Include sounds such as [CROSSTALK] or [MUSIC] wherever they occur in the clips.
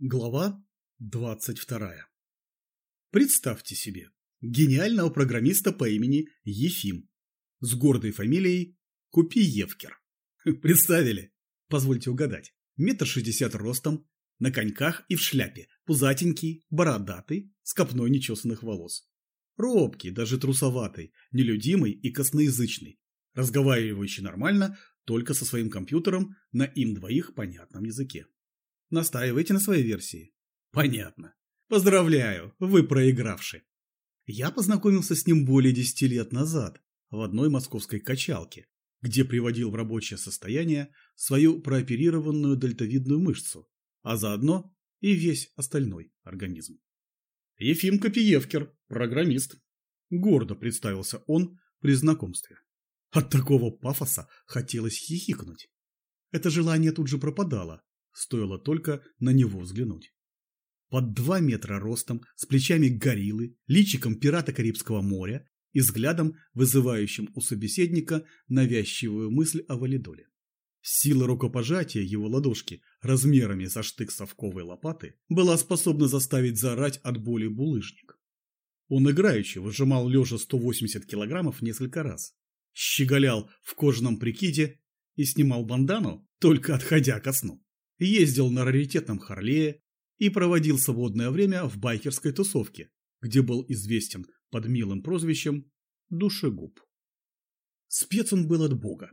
Глава 22. Представьте себе гениального программиста по имени Ефим с гордой фамилией Купиевкер. [LAUGHS] Представили? Позвольте угадать. Метр шестьдесят ростом, на коньках и в шляпе, пузатенький, бородатый, с копной нечесанных волос. Робкий, даже трусоватый, нелюдимый и косноязычный, разговаривающий нормально только со своим компьютером на им двоих понятном языке. Настаиваете на своей версии? Понятно. Поздравляю, вы проигравший. Я познакомился с ним более десяти лет назад в одной московской качалке, где приводил в рабочее состояние свою прооперированную дельтовидную мышцу, а заодно и весь остальной организм. Ефим Копиевкер, программист. Гордо представился он при знакомстве. От такого пафоса хотелось хихикнуть. Это желание тут же пропадало, стоило только на него взглянуть. Под два метра ростом, с плечами гориллы, личиком пирата Карибского моря и взглядом, вызывающим у собеседника навязчивую мысль о валидоле. Сила рукопожатия его ладошки размерами со штык совковой лопаты была способна заставить заорать от боли булыжник. Он играючи выжимал лежа 180 килограммов несколько раз, щеголял в кожаном прикиде и снимал бандану, только отходя ко сну ездил на раритетном Харлее и проводил свободное время в байкерской тусовке, где был известен под милым прозвищем «Душегуб». Спец он был от бога.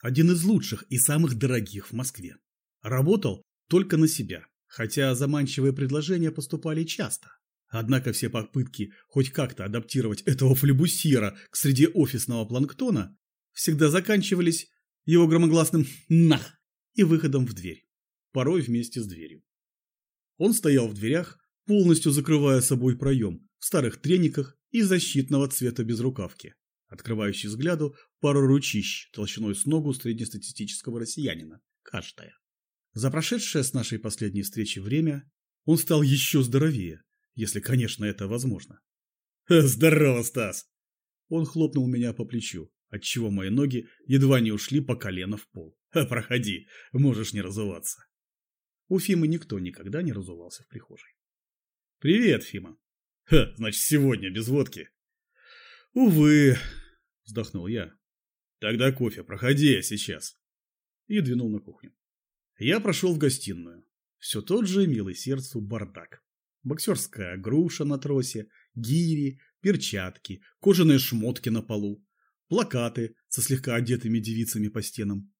Один из лучших и самых дорогих в Москве. Работал только на себя, хотя заманчивые предложения поступали часто. Однако все попытки хоть как-то адаптировать этого флебусьера к среде офисного планктона всегда заканчивались его громогласным «нах» и выходом в дверь порой вместе с дверью. Он стоял в дверях, полностью закрывая собой проем, в старых трениках и защитного цвета безрукавки, открывающий взгляду пару ручищ толщиной с ногу среднестатистического россиянина, каждая. За прошедшее с нашей последней встречи время он стал еще здоровее, если, конечно, это возможно. «Здорово, Стас!» Он хлопнул меня по плечу, отчего мои ноги едва не ушли по колено в пол. «Проходи, можешь не разуваться». У Фимы никто никогда не разувался в прихожей. «Привет, Фима!» «Ха, значит, сегодня без водки?» «Увы!» – вздохнул я. «Тогда кофе, проходи я сейчас!» И двинул на кухню. Я прошел в гостиную. Все тот же милый сердцу бардак. Боксерская груша на тросе, гири, перчатки, кожаные шмотки на полу, плакаты со слегка одетыми девицами по стенам.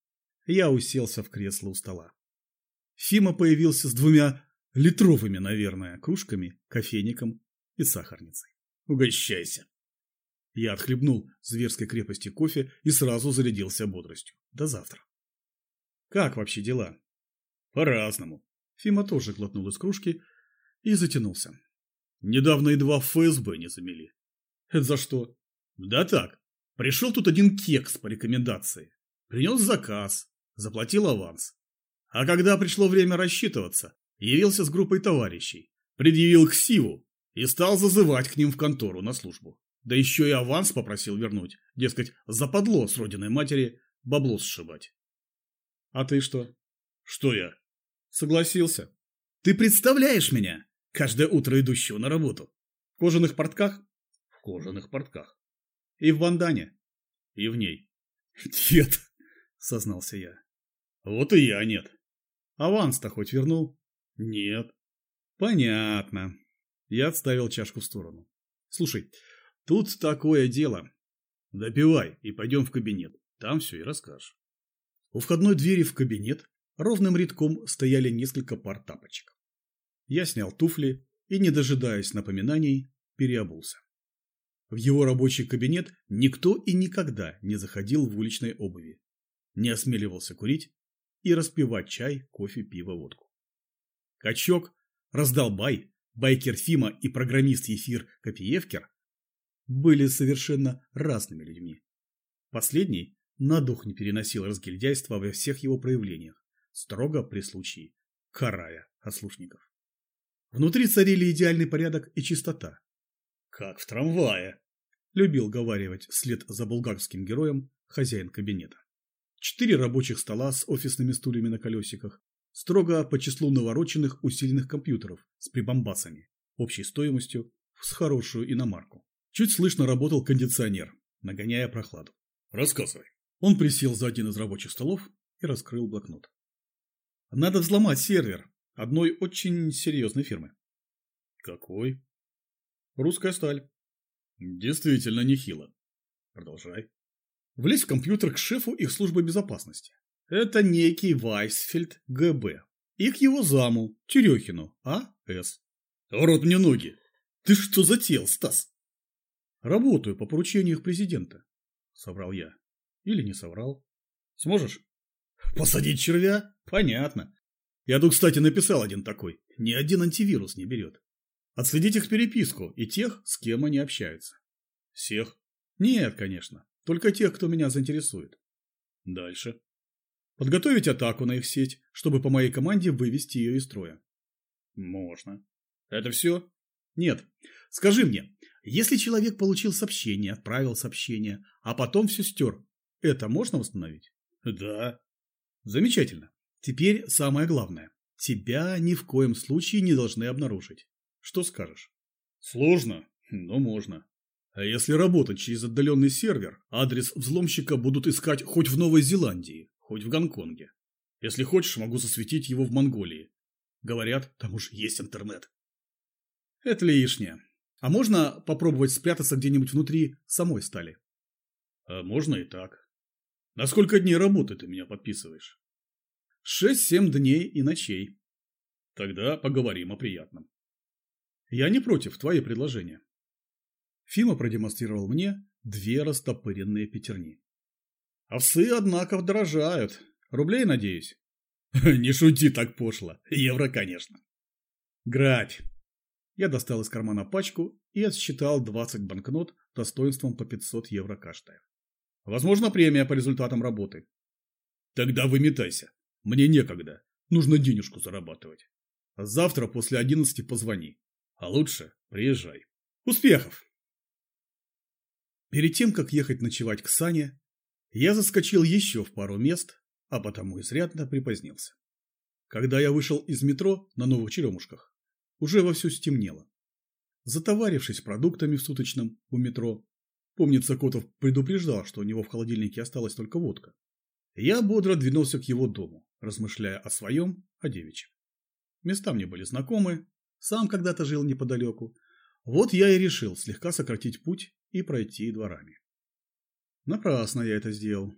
Я уселся в кресло у стола. Фима появился с двумя литровыми, наверное, кружками, кофейником и сахарницей. Угощайся. Я отхлебнул зверской крепости кофе и сразу зарядился бодростью. До завтра. Как вообще дела? По-разному. Фима тоже глотнул из кружки и затянулся. Недавно едва ФСБ не замели. Это за что? Да так. Пришел тут один кекс по рекомендации. Принес заказ, заплатил аванс. А когда пришло время рассчитываться, явился с группой товарищей, предъявил ксиву и стал зазывать к ним в контору на службу. Да еще и аванс попросил вернуть, дескать, западло с родиной матери бабло сшибать. А ты что? Что я? Согласился. Ты представляешь меня, каждое утро идущего на работу? В кожаных портках? В кожаных портках. И в бандане? И в ней. Нет, [LAUGHS] сознался я. Вот и я нет. Аванс-то хоть вернул? Нет. Понятно. Я отставил чашку в сторону. Слушай, тут такое дело. Допивай и пойдем в кабинет. Там все и расскажешь. У входной двери в кабинет ровным рядком стояли несколько пар тапочек. Я снял туфли и, не дожидаясь напоминаний, переобулся. В его рабочий кабинет никто и никогда не заходил в уличной обуви, не осмеливался курить и распивать чай, кофе, пиво, водку. Качок, раздолбай, байкер Фима и программист Ефир Копиевкер были совершенно разными людьми. Последний на дух не переносил разгильдяйства во всех его проявлениях, строго при случае карая ослушников. Внутри царили идеальный порядок и чистота. «Как в трамвае», – любил говаривать вслед за булгарским героем хозяин кабинета. Четыре рабочих стола с офисными стульями на колесиках, строго по числу навороченных усиленных компьютеров с прибамбасами, общей стоимостью с хорошую иномарку. Чуть слышно работал кондиционер, нагоняя прохладу. «Рассказывай». Он присел за один из рабочих столов и раскрыл блокнот. «Надо взломать сервер одной очень серьезной фирмы». «Какой?» «Русская сталь». «Действительно нехило. Продолжай». Влезть в компьютер к шефу их службы безопасности. Это некий Вайсфельд ГБ. И к его заму, Терехину, А.С. Рот мне ноги. Ты что затеял, Стас? Работаю по поручению их президента. Соврал я. Или не соврал. Сможешь? Посадить червя? Понятно. Я тут, кстати, написал один такой. Ни один антивирус не берет. Отследить их переписку и тех, с кем они общаются. Всех? Нет, конечно. Только тех, кто меня заинтересует. Дальше. Подготовить атаку на их сеть, чтобы по моей команде вывести ее из строя. Можно. Это все? Нет. Скажи мне, если человек получил сообщение, отправил сообщение, а потом все стер, это можно восстановить? Да. Замечательно. Теперь самое главное. Тебя ни в коем случае не должны обнаружить. Что скажешь? Сложно, но можно. А если работать через отдаленный сервер, адрес взломщика будут искать хоть в Новой Зеландии, хоть в Гонконге. Если хочешь, могу засветить его в Монголии. Говорят, там уж есть интернет. Это лишнее. А можно попробовать спрятаться где-нибудь внутри самой стали? А можно и так. На сколько дней работы ты меня подписываешь? Шесть-семь дней и ночей. Тогда поговорим о приятном. Я не против, твои предложения. Фима продемонстрировал мне две растопыренные пятерни. Овсы, однако, дорожают. Рублей, надеюсь? [LAUGHS] Не шути так пошло. Евро, конечно. Грабь. Я достал из кармана пачку и отсчитал 20 банкнот достоинством по 500 евро каждая. Возможно, премия по результатам работы. Тогда выметайся. Мне некогда. Нужно денежку зарабатывать. Завтра после 11 позвони. А лучше приезжай. Успехов! Перед тем, как ехать ночевать к Сане, я заскочил еще в пару мест, а потому изрядно припозднился. Когда я вышел из метро на новых черемушках, уже вовсю стемнело. Затоварившись продуктами в суточном у метро, помнится, Котов предупреждал, что у него в холодильнике осталась только водка. Я бодро двинулся к его дому, размышляя о своем, о девичьем. Места мне были знакомы, сам когда-то жил неподалеку. Вот я и решил слегка сократить путь и пройти дворами. Напрасно я это сделал.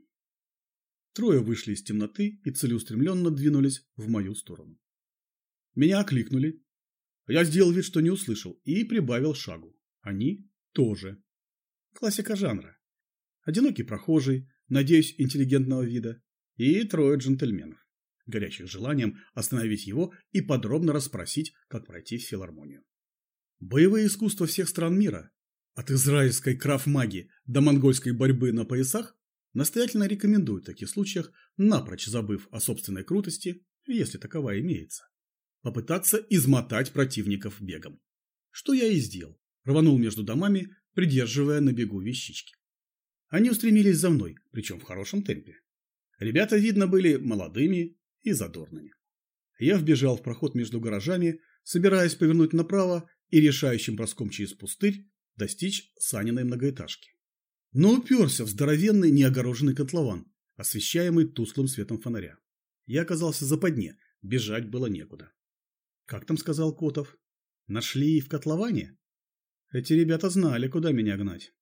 Трое вышли из темноты и целеустремленно двинулись в мою сторону. Меня окликнули. Я сделал вид, что не услышал, и прибавил шагу. Они тоже. Классика жанра. Одинокий прохожий, надеюсь, интеллигентного вида, и трое джентльменов, горячих желанием остановить его и подробно расспросить, как пройти в филармонию. Боевые искусства всех стран мира от израильской краф-маги до монгольской борьбы на поясах настоятельно рекомендую в таких случаях, напрочь забыв о собственной крутости, если таковая имеется, попытаться измотать противников бегом. Что я и сделал. Рванул между домами, придерживая на бегу вещички. Они устремились за мной, причем в хорошем темпе. Ребята, видно, были молодыми и задорными. Я вбежал в проход между гаражами, собираясь повернуть направо и решающим броском через пустырь достичь Саниной многоэтажки. Но уперся в здоровенный неогороженный котлован, освещаемый тусклым светом фонаря. Я оказался в западне, бежать было некуда. Как там сказал Котов? Нашли в котловане? Эти ребята знали, куда меня гнать.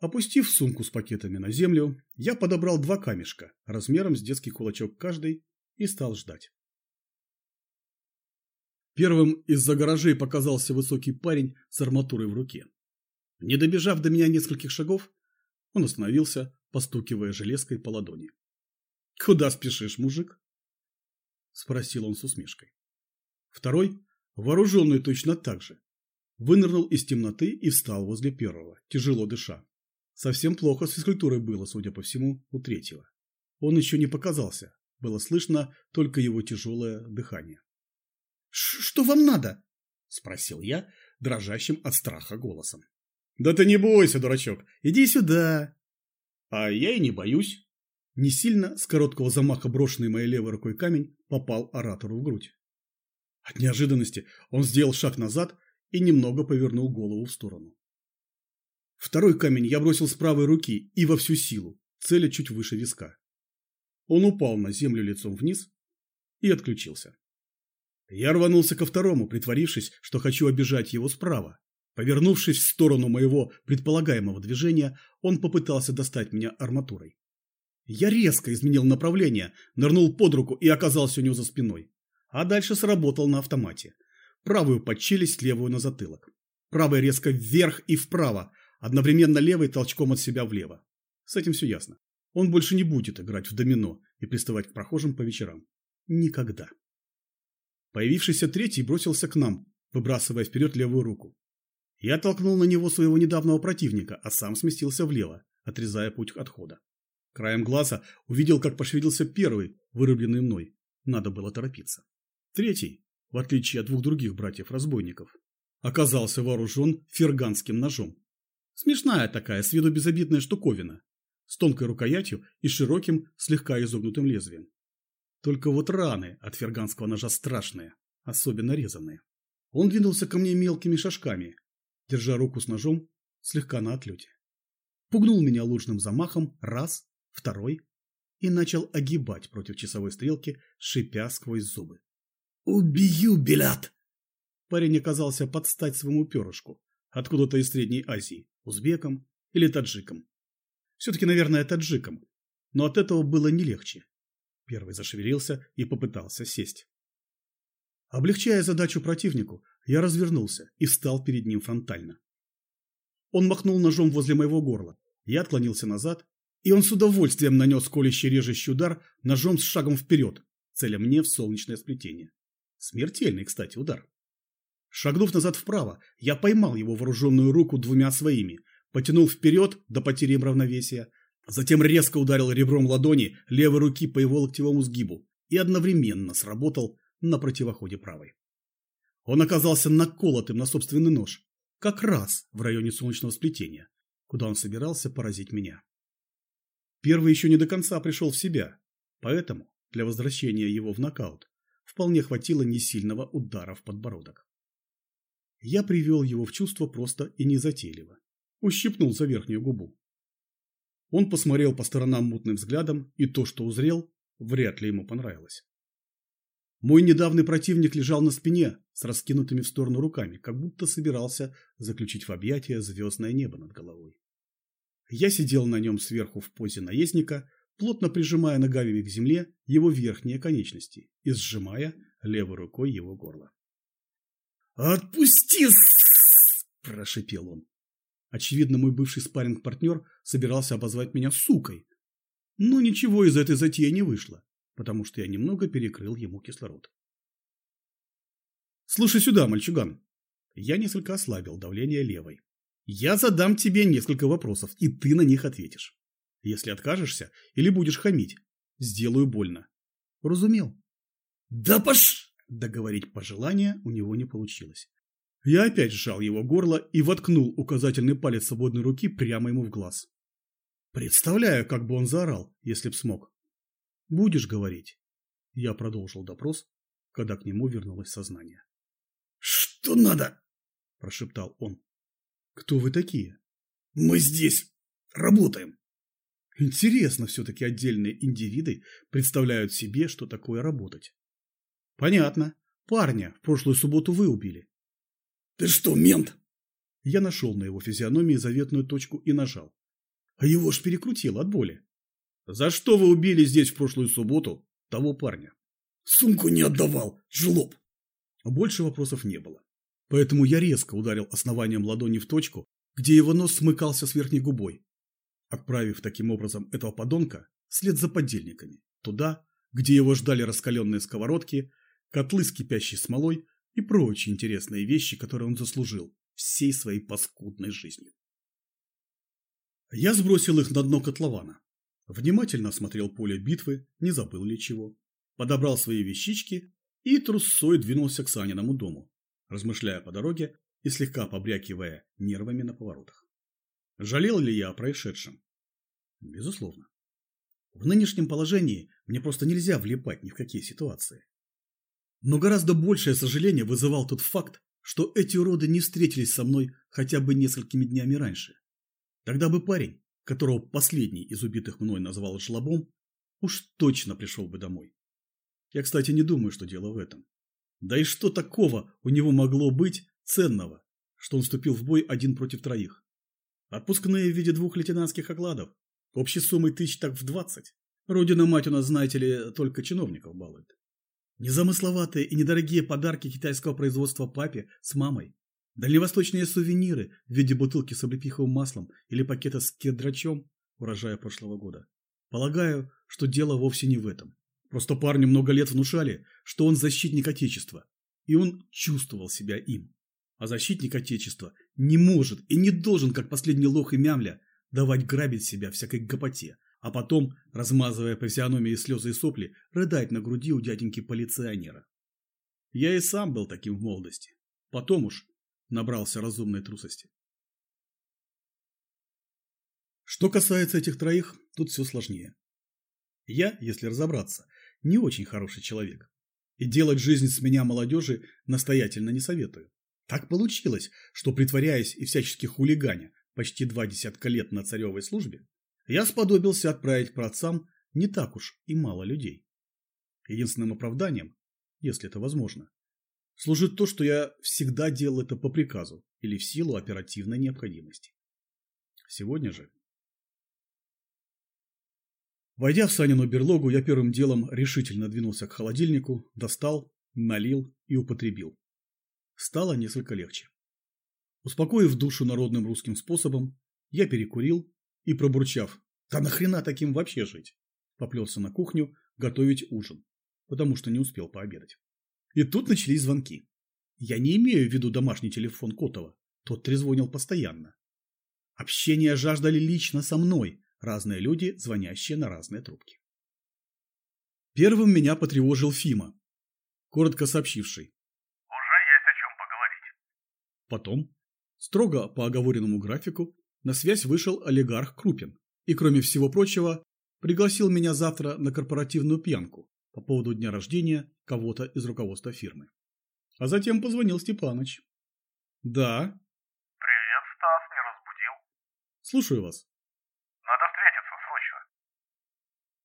Опустив сумку с пакетами на землю, я подобрал два камешка, размером с детский кулачок каждый, и стал ждать. Первым из-за гаражей показался высокий парень с арматурой в руке. Не добежав до меня нескольких шагов, он остановился, постукивая железкой по ладони. «Куда спешишь, мужик?» – спросил он с усмешкой. Второй, вооруженный точно так же, вынырнул из темноты и встал возле первого, тяжело дыша. Совсем плохо с физкультурой было, судя по всему, у третьего. Он еще не показался, было слышно только его тяжелое дыхание. «Что вам надо?» – спросил я, дрожащим от страха голосом. «Да ты не бойся, дурачок, иди сюда!» «А я и не боюсь». Не сильно с короткого замаха брошенный моей левой рукой камень попал оратору в грудь. От неожиданности он сделал шаг назад и немного повернул голову в сторону. Второй камень я бросил с правой руки и во всю силу, целя чуть выше виска. Он упал на землю лицом вниз и отключился. Я рванулся ко второму, притворившись, что хочу обижать его справа. Повернувшись в сторону моего предполагаемого движения, он попытался достать меня арматурой. Я резко изменил направление, нырнул под руку и оказался у него за спиной. А дальше сработал на автомате. Правую под челюсть, левую на затылок. Правой резко вверх и вправо, одновременно левой толчком от себя влево. С этим все ясно. Он больше не будет играть в домино и приставать к прохожим по вечерам. Никогда. Появившийся третий бросился к нам, выбрасывая вперед левую руку. Я толкнул на него своего недавнего противника, а сам сместился влево, отрезая путь отхода. Краем глаза увидел, как пошевелился первый, вырубленный мной. Надо было торопиться. Третий, в отличие от двух других братьев-разбойников, оказался вооружен ферганским ножом. Смешная такая, с виду безобидная штуковина, с тонкой рукоятью и широким, слегка изогнутым лезвием. Только вот раны от ферганского ножа страшные, особенно резанные. Он двинулся ко мне мелкими шажками, держа руку с ножом слегка на отлете. Пугнул меня лужным замахом раз, второй и начал огибать против часовой стрелки, шипя сквозь зубы. «Убью, Белят!» Парень оказался под стать своему перышку, откуда-то из Средней Азии, узбеком или таджиком. Все-таки, наверное, таджиком, но от этого было не легче. Первый зашевелился и попытался сесть. Облегчая задачу противнику, я развернулся и встал перед ним фронтально. Он махнул ножом возле моего горла. Я отклонился назад, и он с удовольствием нанес колющий режущий удар ножом с шагом вперед, целя мне в солнечное сплетение. Смертельный, кстати, удар. Шагнув назад вправо, я поймал его вооруженную руку двумя своими, потянул вперед до потери равновесия, Затем резко ударил ребром ладони левой руки по его локтевому сгибу и одновременно сработал на противоходе правой. Он оказался наколотым на собственный нож, как раз в районе солнечного сплетения, куда он собирался поразить меня. Первый еще не до конца пришел в себя, поэтому для возвращения его в нокаут вполне хватило несильного удара в подбородок. Я привел его в чувство просто и незатейливо. Ущипнул за верхнюю губу. Он посмотрел по сторонам мутным взглядом, и то, что узрел, вряд ли ему понравилось. Мой недавний противник лежал на спине с раскинутыми в сторону руками, как будто собирался заключить в объятия звездное небо над головой. Я сидел на нем сверху в позе наездника, плотно прижимая ногами к земле его верхние конечности и сжимая левой рукой его горло. «Отпусти!» – прошипел он. Очевидно, мой бывший спарринг-партнер собирался обозвать меня сукой. Но ничего из этой затеи не вышло, потому что я немного перекрыл ему кислород. «Слушай сюда, мальчуган!» Я несколько ослабил давление левой. «Я задам тебе несколько вопросов, и ты на них ответишь. Если откажешься или будешь хамить, сделаю больно. Разумел?» «Да пош...» Договорить пожелания у него не получилось. Я опять сжал его горло и воткнул указательный палец свободной руки прямо ему в глаз. Представляю, как бы он заорал, если б смог. «Будешь говорить?» Я продолжил допрос, когда к нему вернулось сознание. «Что надо?» – прошептал он. «Кто вы такие?» «Мы здесь работаем». Интересно, все-таки отдельные индивиды представляют себе, что такое работать. Понятно. Парня в прошлую субботу вы убили. «Ты что, мент?» Я нашел на его физиономии заветную точку и нажал. А его ж перекрутило от боли. «За что вы убили здесь в прошлую субботу того парня?» «Сумку не отдавал, жлоб!» Больше вопросов не было. Поэтому я резко ударил основанием ладони в точку, где его нос смыкался с верхней губой, отправив таким образом этого подонка вслед за подельниками, туда, где его ждали раскаленные сковородки, котлы с кипящей смолой и прочие интересные вещи, которые он заслужил всей своей паскудной жизнью. Я сбросил их на дно котлована, внимательно осмотрел поле битвы, не забыл ли чего, подобрал свои вещички и трусцой двинулся к Саниному дому, размышляя по дороге и слегка побрякивая нервами на поворотах. Жалел ли я о происшедшем? Безусловно. В нынешнем положении мне просто нельзя влипать ни в какие ситуации. Но гораздо большее сожаление вызывал тот факт, что эти уроды не встретились со мной хотя бы несколькими днями раньше. Тогда бы парень, которого последний из убитых мной назвал жлобом, уж точно пришел бы домой. Я, кстати, не думаю, что дело в этом. Да и что такого у него могло быть ценного, что он вступил в бой один против троих? Отпускные в виде двух лейтенантских окладов, общей суммой тысяч так в двадцать. Родина-мать у нас, знаете ли, только чиновников балует. Незамысловатые и недорогие подарки китайского производства папе с мамой. Дальневосточные сувениры в виде бутылки с облепиховым маслом или пакета с кедрачом урожая прошлого года. Полагаю, что дело вовсе не в этом. Просто парню много лет внушали, что он защитник Отечества, и он чувствовал себя им. А защитник Отечества не может и не должен, как последний лох и мямля, давать грабить себя всякой гопоте, а потом, размазывая по физиономии слезы и сопли, рыдать на груди у дяденьки-полиционера. Я и сам был таким в молодости. Потом уж набрался разумной трусости. Что касается этих троих, тут все сложнее. Я, если разобраться, не очень хороший человек. И делать жизнь с меня молодежи настоятельно не советую. Так получилось, что притворяясь и всячески хулиганя почти два десятка лет на царевой службе, я сподобился отправить к не так уж и мало людей. Единственным оправданием, если это возможно, служит то, что я всегда делал это по приказу или в силу оперативной необходимости. Сегодня же Войдя в Санину берлогу, я первым делом решительно двинулся к холодильнику, достал, налил и употребил. Стало несколько легче. Успокоив душу народным русским способом, я перекурил и, пробурчав «Да нахрена таким вообще жить?» поплелся на кухню готовить ужин, потому что не успел пообедать. И тут начались звонки. Я не имею в виду домашний телефон Котова, тот трезвонил постоянно. Общение жаждали лично со мной, Разные люди, звонящие на разные трубки. Первым меня потревожил Фима, коротко сообщивший. «Уже есть о чем поговорить». Потом, строго по оговоренному графику, на связь вышел олигарх Крупин и, кроме всего прочего, пригласил меня завтра на корпоративную пьянку по поводу дня рождения кого-то из руководства фирмы. А затем позвонил Степаныч. «Да». «Привет, Стас, не разбудил?» «Слушаю вас».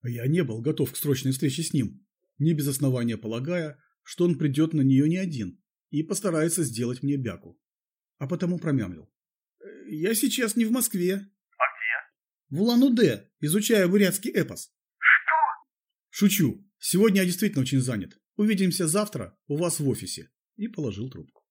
Я не был готов к срочной встрече с ним, не без основания полагая, что он придет на нее не один и постарается сделать мне бяку. А потому промямлил. «Э, «Я сейчас не в Москве». «А где?» «В Улан-Удэ, изучаю бурятский эпос». «Что?» «Шучу. Сегодня я действительно очень занят. Увидимся завтра у вас в офисе». И положил трубку.